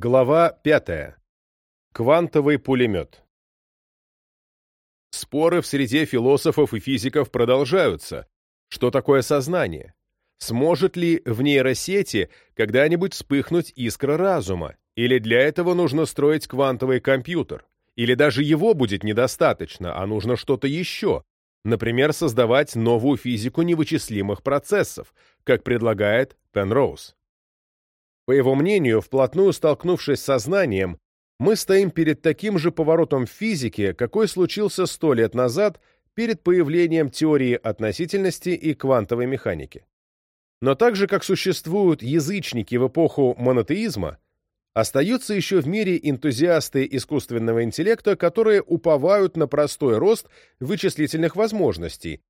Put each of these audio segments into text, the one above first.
Глава 5. Квантовый пулемет. Споры в среде философов и физиков продолжаются. Что такое сознание? Сможет ли в нейросети когда-нибудь вспыхнуть искра разума? Или для этого нужно строить квантовый компьютер? Или даже его будет недостаточно, а нужно что-то еще? Например, создавать новую физику невычислимых процессов, как предлагает Пенроуз. По его мнению, вплотную столкнувшись с сознанием, мы стоим перед таким же поворотом в физике, какой случился сто лет назад перед появлением теории относительности и квантовой механики. Но так же, как существуют язычники в эпоху монотеизма, остаются еще в мире энтузиасты искусственного интеллекта, которые уповают на простой рост вычислительных возможностей,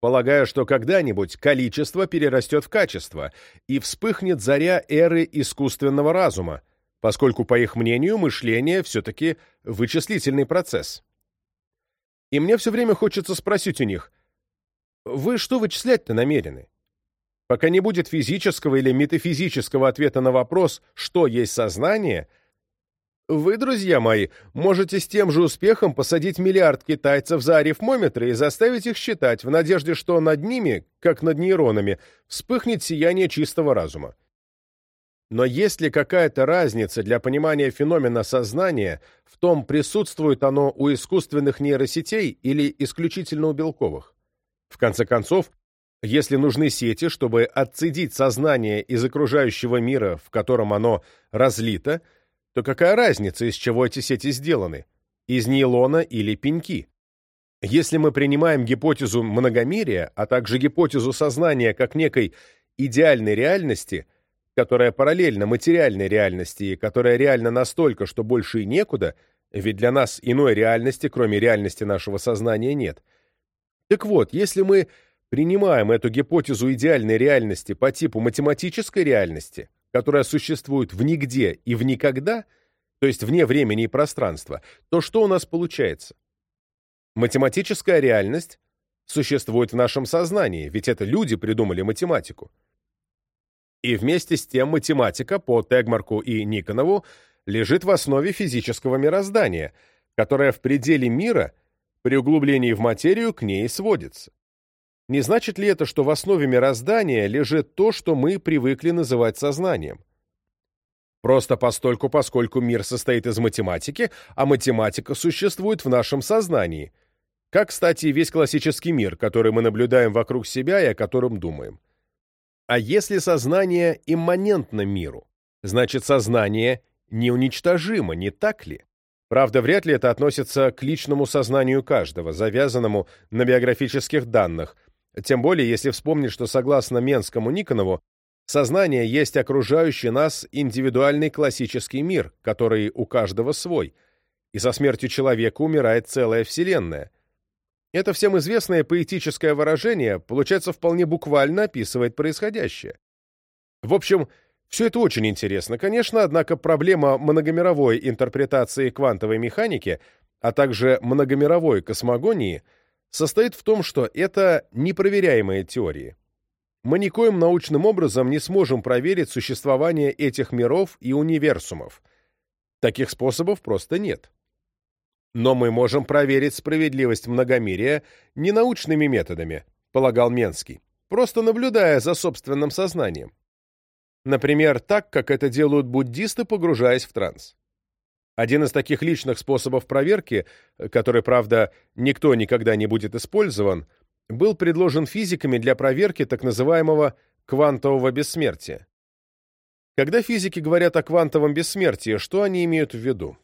полагая, что когда-нибудь количество перерастет в качество и вспыхнет заря эры искусственного разума, поскольку, по их мнению, мышление все-таки вычислительный процесс. И мне все время хочется спросить у них, вы что вычислять-то намерены? Пока не будет физического или метафизического ответа на вопрос, что есть сознание – вы, друзья мои, можете с тем же успехом посадить миллиард китайцев за арифмометры и заставить их считать в надежде, что над ними, как над нейронами, вспыхнет сияние чистого разума. Но есть ли какая-то разница для понимания феномена сознания в том, присутствует оно у искусственных нейросетей или исключительно у белковых? В конце концов, если нужны сети, чтобы отцедить сознание из окружающего мира, в котором оно разлито, то какая разница, из чего эти сети сделаны? Из нейлона или пеньки? Если мы принимаем гипотезу многомерия, а также гипотезу сознания как некой идеальной реальности, которая параллельна материальной реальности и которая реальна настолько, что больше и некуда, ведь для нас иной реальности, кроме реальности нашего сознания, нет. Так вот, если мы принимаем эту гипотезу идеальной реальности по типу математической реальности, которая существует в нигде и в никогда, то есть вне времени и пространства, то что у нас получается? Математическая реальность существует в нашем сознании, ведь это люди придумали математику. И вместе с тем математика по Тегмарку и Никонову лежит в основе физического мироздания, которое в пределе мира при углублении в материю к ней сводится. Не значит ли это, что в основе мироздания лежит то, что мы привыкли называть сознанием? Просто постольку, поскольку мир состоит из математики, а математика существует в нашем сознании. Как, кстати, весь классический мир, который мы наблюдаем вокруг себя и о котором думаем. А если сознание имманентно миру, значит сознание неуничтожимо, не так ли? Правда, вряд ли это относится к личному сознанию каждого, завязанному на биографических данных, тем более, если вспомнить, что согласно Менскому Никонову, сознание есть окружающий нас индивидуальный классический мир, который у каждого свой, и со смертью человека умирает целая вселенная. Это всем известное поэтическое выражение, получается, вполне буквально описывает происходящее. В общем, все это очень интересно, конечно, однако проблема многомировой интерпретации квантовой механики, а также многомировой космогонии – состоит в том, что это непроверяемые теории. Мы никоим научным образом не сможем проверить существование этих миров и универсумов. Таких способов просто нет. Но мы можем проверить справедливость многомирия ненаучными методами, полагал Менский, просто наблюдая за собственным сознанием. Например, так, как это делают буддисты, погружаясь в транс. Один из таких личных способов проверки, который, правда, никто никогда не будет использован, был предложен физиками для проверки так называемого квантового бессмертия. Когда физики говорят о квантовом бессмертии, что они имеют в виду?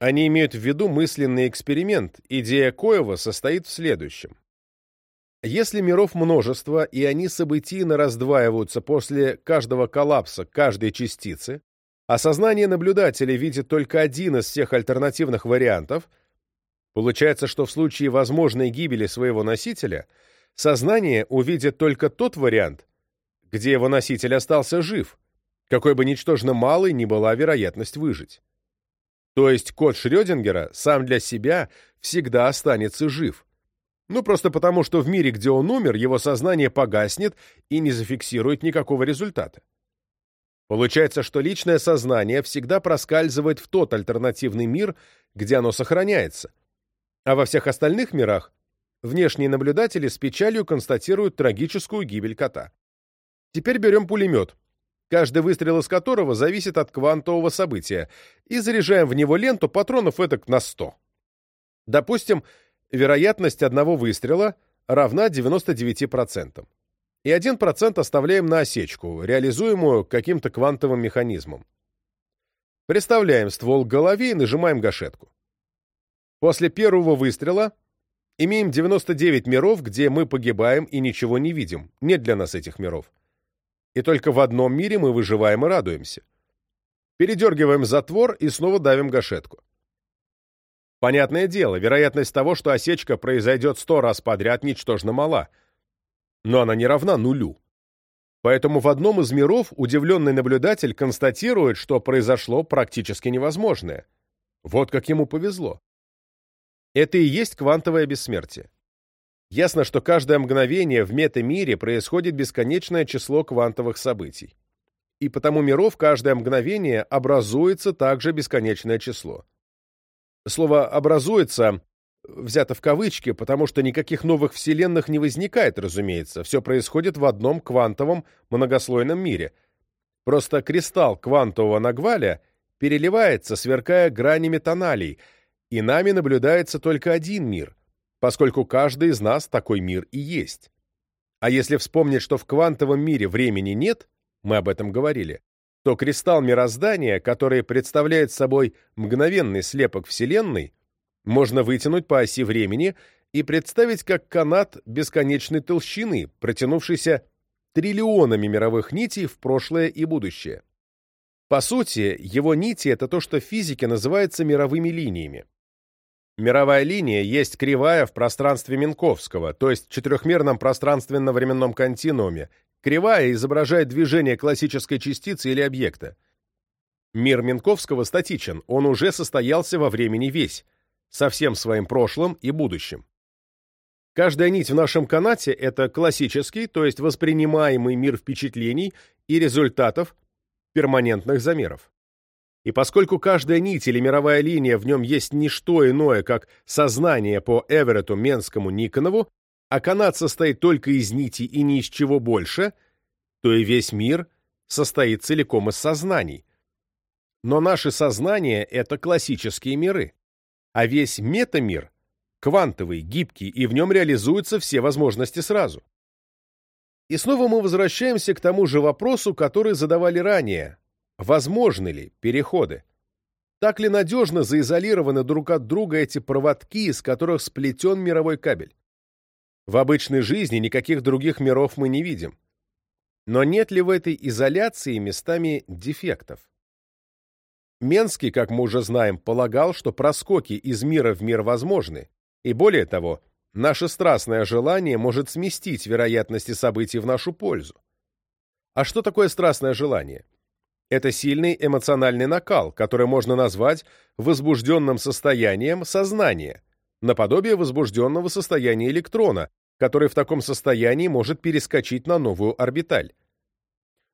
Они имеют в виду мысленный эксперимент, идея коего состоит в следующем. Если миров множество, и они событийно раздваиваются после каждого коллапса каждой частицы, а сознание наблюдателя видит только один из всех альтернативных вариантов, получается, что в случае возможной гибели своего носителя сознание увидит только тот вариант, где его носитель остался жив, какой бы ничтожно малой ни была вероятность выжить. То есть кот Шрёдингера сам для себя всегда останется жив. Ну, просто потому, что в мире, где он умер, его сознание погаснет и не зафиксирует никакого результата. Получается, что личное сознание всегда проскальзывает в тот альтернативный мир, где оно сохраняется. А во всех остальных мирах внешние наблюдатели с печалью констатируют трагическую гибель кота. Теперь берем пулемет, каждый выстрел из которого зависит от квантового события, и заряжаем в него ленту патронов этак на 100. Допустим, вероятность одного выстрела равна 99% и 1% оставляем на осечку, реализуемую каким-то квантовым механизмом. Представляем ствол к голове и нажимаем гашетку. После первого выстрела имеем 99 миров, где мы погибаем и ничего не видим. Нет для нас этих миров. И только в одном мире мы выживаем и радуемся. Передергиваем затвор и снова давим гашетку. Понятное дело, вероятность того, что осечка произойдет сто раз подряд, ничтожно мала — но она не равна нулю. Поэтому в одном из миров удивленный наблюдатель констатирует, что произошло практически невозможное. Вот как ему повезло. Это и есть квантовое бессмертие. Ясно, что каждое мгновение в метамире происходит бесконечное число квантовых событий. И потому миров каждое мгновение образуется также бесконечное число. Слово «образуется» взято в кавычки, потому что никаких новых вселенных не возникает, разумеется. Все происходит в одном квантовом многослойном мире. Просто кристалл квантового нагваля переливается, сверкая гранями тоналей, и нами наблюдается только один мир, поскольку каждый из нас такой мир и есть. А если вспомнить, что в квантовом мире времени нет, мы об этом говорили, то кристалл мироздания, который представляет собой мгновенный слепок Вселенной, можно вытянуть по оси времени и представить как канат бесконечной толщины, протянувшийся триллионами мировых нитей в прошлое и будущее. По сути, его нити — это то, что в физике называется мировыми линиями. Мировая линия есть кривая в пространстве Минковского, то есть четырехмерном пространственно-временном континууме. Кривая изображает движение классической частицы или объекта. Мир Минковского статичен, он уже состоялся во времени весь, со всем своим прошлым и будущим. Каждая нить в нашем канате — это классический, то есть воспринимаемый мир впечатлений и результатов перманентных замеров. И поскольку каждая нить или мировая линия в нем есть не что иное, как сознание по Эверету, Менскому, Никонову, а канат состоит только из нитей и ни из чего больше, то и весь мир состоит целиком из сознаний. Но наши сознания — это классические миры а весь метамир квантовый, гибкий, и в нем реализуются все возможности сразу. И снова мы возвращаемся к тому же вопросу, который задавали ранее. Возможны ли переходы? Так ли надежно заизолированы друг от друга эти проводки, из которых сплетен мировой кабель? В обычной жизни никаких других миров мы не видим. Но нет ли в этой изоляции местами дефектов? Менский, как мы уже знаем, полагал, что проскоки из мира в мир возможны, и более того, наше страстное желание может сместить вероятности событий в нашу пользу. А что такое страстное желание? Это сильный эмоциональный накал, который можно назвать возбужденным состоянием сознания, наподобие возбужденного состояния электрона, который в таком состоянии может перескочить на новую орбиталь.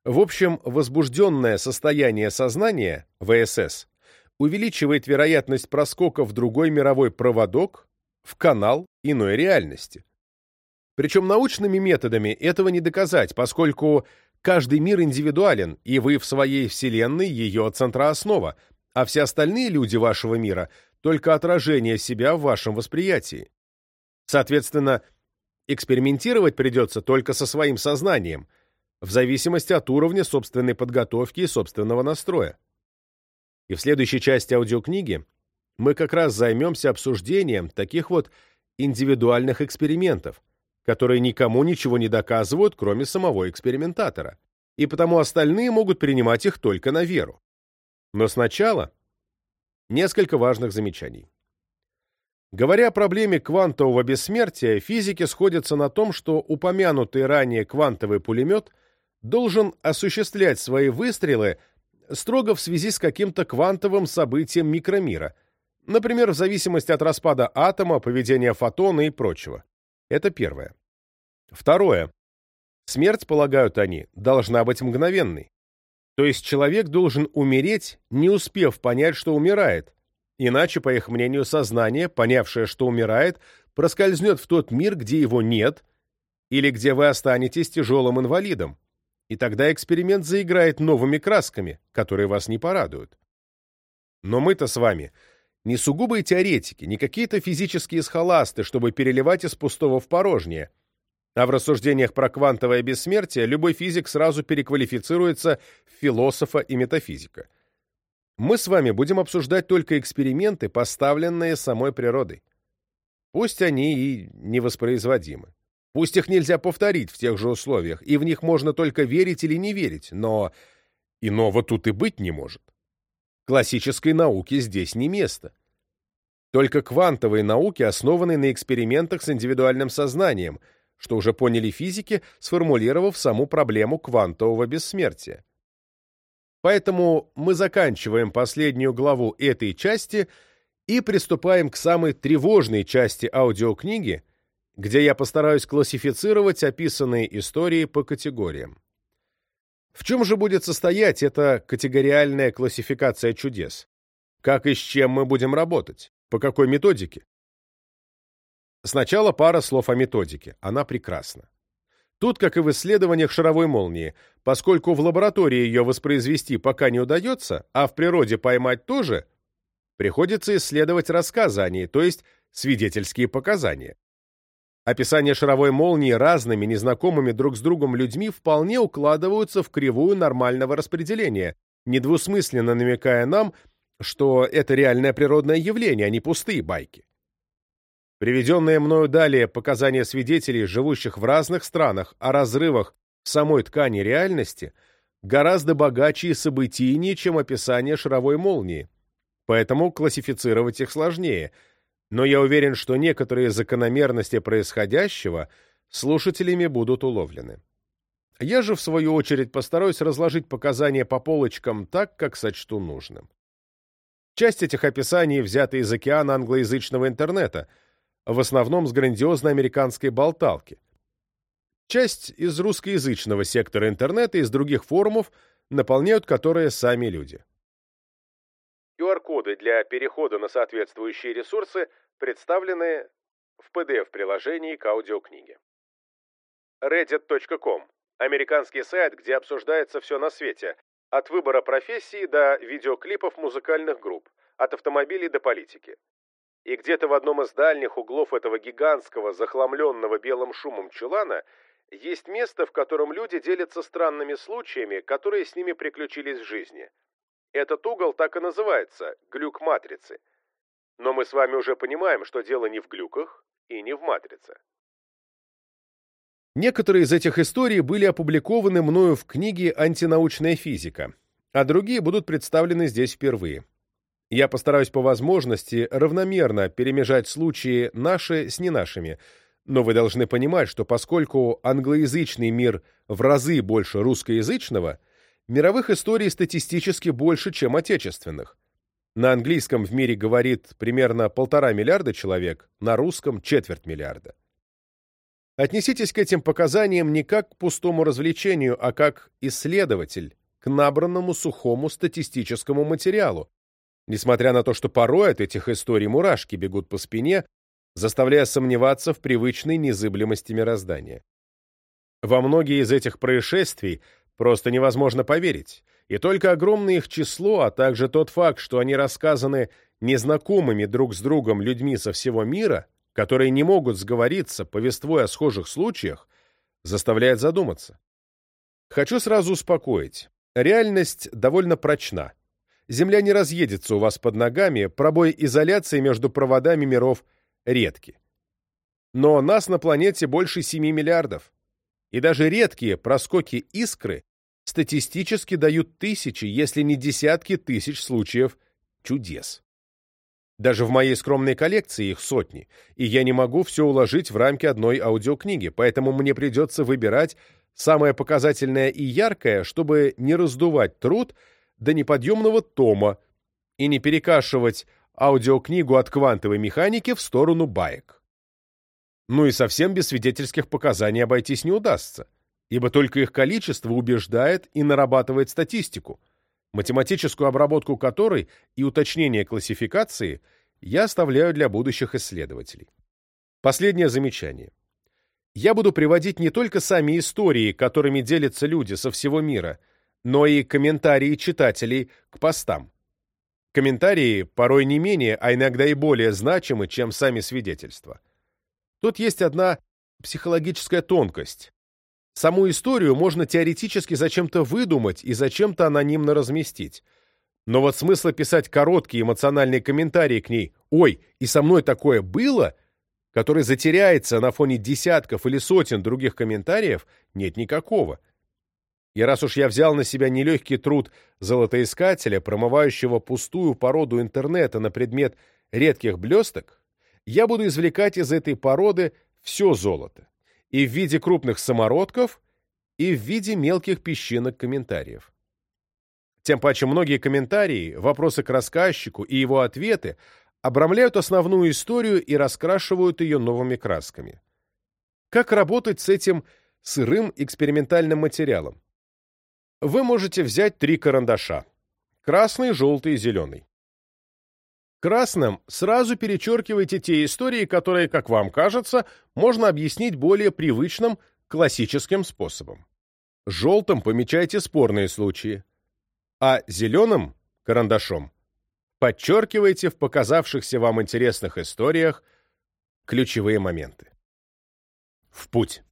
В общем, возбужденное состояние сознания, ВСС, увеличивает вероятность проскока в другой мировой проводок, в канал иной реальности. Причем научными методами этого не доказать, поскольку каждый мир индивидуален, и вы в своей вселенной ее центрооснова, а все остальные люди вашего мира — только отражение себя в вашем восприятии. Соответственно, экспериментировать придется только со своим сознанием — в зависимости от уровня собственной подготовки и собственного настроя. И в следующей части аудиокниги мы как раз займемся обсуждением таких вот индивидуальных экспериментов, которые никому ничего не доказывают, кроме самого экспериментатора, и потому остальные могут принимать их только на веру. Но сначала несколько важных замечаний. Говоря о проблеме квантового бессмертия, физики сходятся на том, что упомянутый ранее квантовый пулемет должен осуществлять свои выстрелы строго в связи с каким-то квантовым событием микромира, например, в зависимости от распада атома, поведения фотона и прочего. Это первое. Второе. Смерть, полагают они, должна быть мгновенной. То есть человек должен умереть, не успев понять, что умирает, иначе, по их мнению, сознание, понявшее, что умирает, проскользнет в тот мир, где его нет, или где вы останетесь тяжелым инвалидом, и тогда эксперимент заиграет новыми красками, которые вас не порадуют. Но мы-то с вами не сугубые теоретики, не какие-то физические схоласты, чтобы переливать из пустого в порожнее. А в рассуждениях про квантовое бессмертие любой физик сразу переквалифицируется в философа и метафизика. Мы с вами будем обсуждать только эксперименты, поставленные самой природой. Пусть они и невоспроизводимы. Пусть их нельзя повторить в тех же условиях, и в них можно только верить или не верить, но иного тут и быть не может. Классической науке здесь не место. Только квантовые науки основаны на экспериментах с индивидуальным сознанием, что уже поняли физики, сформулировав саму проблему квантового бессмертия. Поэтому мы заканчиваем последнюю главу этой части и приступаем к самой тревожной части аудиокниги, где я постараюсь классифицировать описанные истории по категориям. В чем же будет состоять эта категориальная классификация чудес? Как и с чем мы будем работать? По какой методике? Сначала пара слов о методике. Она прекрасна. Тут, как и в исследованиях шаровой молнии, поскольку в лаборатории ее воспроизвести пока не удается, а в природе поймать тоже, приходится исследовать рассказы о ней, то есть свидетельские показания. Описания шаровой молнии разными, незнакомыми друг с другом людьми вполне укладываются в кривую нормального распределения, недвусмысленно намекая нам, что это реальное природное явление, а не пустые байки. Приведенные мною далее показания свидетелей, живущих в разных странах, о разрывах в самой ткани реальности, гораздо богаче и событийнее, чем описание шаровой молнии, поэтому классифицировать их сложнее – но я уверен, что некоторые закономерности происходящего слушателями будут уловлены. Я же, в свою очередь, постараюсь разложить показания по полочкам так, как сочту нужным. Часть этих описаний взята из океана англоязычного интернета, в основном с грандиозной американской болталки. Часть из русскоязычного сектора интернета и из других форумов, наполняют которые сами люди. QR-коды для перехода на соответствующие ресурсы представлены в PDF-приложении к аудиокниге. Reddit.com – американский сайт, где обсуждается все на свете, от выбора профессии до видеоклипов музыкальных групп, от автомобилей до политики. И где-то в одном из дальних углов этого гигантского, захламленного белым шумом чулана есть место, в котором люди делятся странными случаями, которые с ними приключились в жизни – этот угол так и называется – глюк матрицы. Но мы с вами уже понимаем, что дело не в глюках и не в матрице. Некоторые из этих историй были опубликованы мною в книге «Антинаучная физика», а другие будут представлены здесь впервые. Я постараюсь по возможности равномерно перемежать случаи наши с не нашими, но вы должны понимать, что поскольку англоязычный мир в разы больше русскоязычного – Мировых историй статистически больше, чем отечественных. На английском в мире говорит примерно полтора миллиарда человек, на русском – четверть миллиарда. Отнеситесь к этим показаниям не как к пустому развлечению, а как исследователь к набранному сухому статистическому материалу, несмотря на то, что порой от этих историй мурашки бегут по спине, заставляя сомневаться в привычной незыблемости мироздания. Во многие из этих происшествий – Просто невозможно поверить. И только огромное их число, а также тот факт, что они рассказаны незнакомыми друг с другом людьми со всего мира, которые не могут сговориться, повествуя о схожих случаях, заставляет задуматься. Хочу сразу успокоить. Реальность довольно прочна. Земля не разъедется у вас под ногами, пробой изоляции между проводами миров редки. Но нас на планете больше 7 миллиардов и даже редкие проскоки искры статистически дают тысячи, если не десятки тысяч случаев чудес. Даже в моей скромной коллекции их сотни, и я не могу все уложить в рамки одной аудиокниги, поэтому мне придется выбирать самое показательное и яркое, чтобы не раздувать труд до неподъемного тома и не перекашивать аудиокнигу от квантовой механики в сторону баек. Ну и совсем без свидетельских показаний обойтись не удастся. ибо только их количество убеждает и нарабатывает статистику, математическую обработку которой и уточнение классификации я оставляю для будущих исследователей. Последнее замечание. Я буду приводить не только сами истории, которыми делятся люди со всего мира, но и комментарии читателей к постам. Комментарии порой не менее, а иногда и более значимы, чем сами свидетельства. Тут есть одна психологическая тонкость. Саму историю можно теоретически зачем-то выдумать и зачем-то анонимно разместить. Но вот смысла писать короткие эмоциональные комментарии к ней «Ой, и со мной такое было», который затеряется на фоне десятков или сотен других комментариев, нет никакого. И раз уж я взял на себя нелегкий труд золотоискателя, промывающего пустую породу интернета на предмет редких блесток, я буду извлекать из этой породы все золото и в виде крупных самородков, и в виде мелких песчинок комментариев. Тем паче многие комментарии, вопросы к рассказчику и его ответы обрамляют основную историю и раскрашивают ее новыми красками. Как работать с этим сырым экспериментальным материалом? Вы можете взять три карандаша – красный, желтый и зеленый. Красным сразу перечеркивайте те истории, которые, как вам кажется, можно объяснить более привычным классическим способом. Желтым помечайте спорные случаи, а зеленым карандашом подчеркивайте в показавшихся вам интересных историях ключевые моменты. В путь!